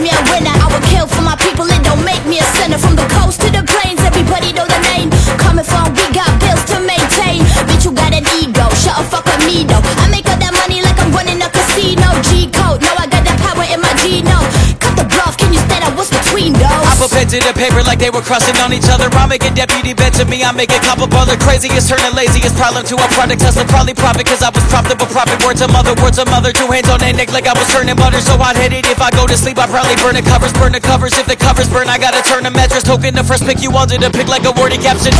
me a winner. I will kill for my people, it don't make me a sinner. From the coast to the plains, everybody know the name. To the paper like they were crossing on each other. I make a deputy bed to me, I make a couple brother. Craziest turning laziest problem to a product. Tesla probably profit cause I was profitable. Profit words of mother, words of mother. Two hands on their neck like I was turning butter. So hot headed if I go to sleep, I probably burn the covers, burn the covers. If the covers burn, I gotta turn the mattress. Token the first pick you wanted to pick like a wordy caption.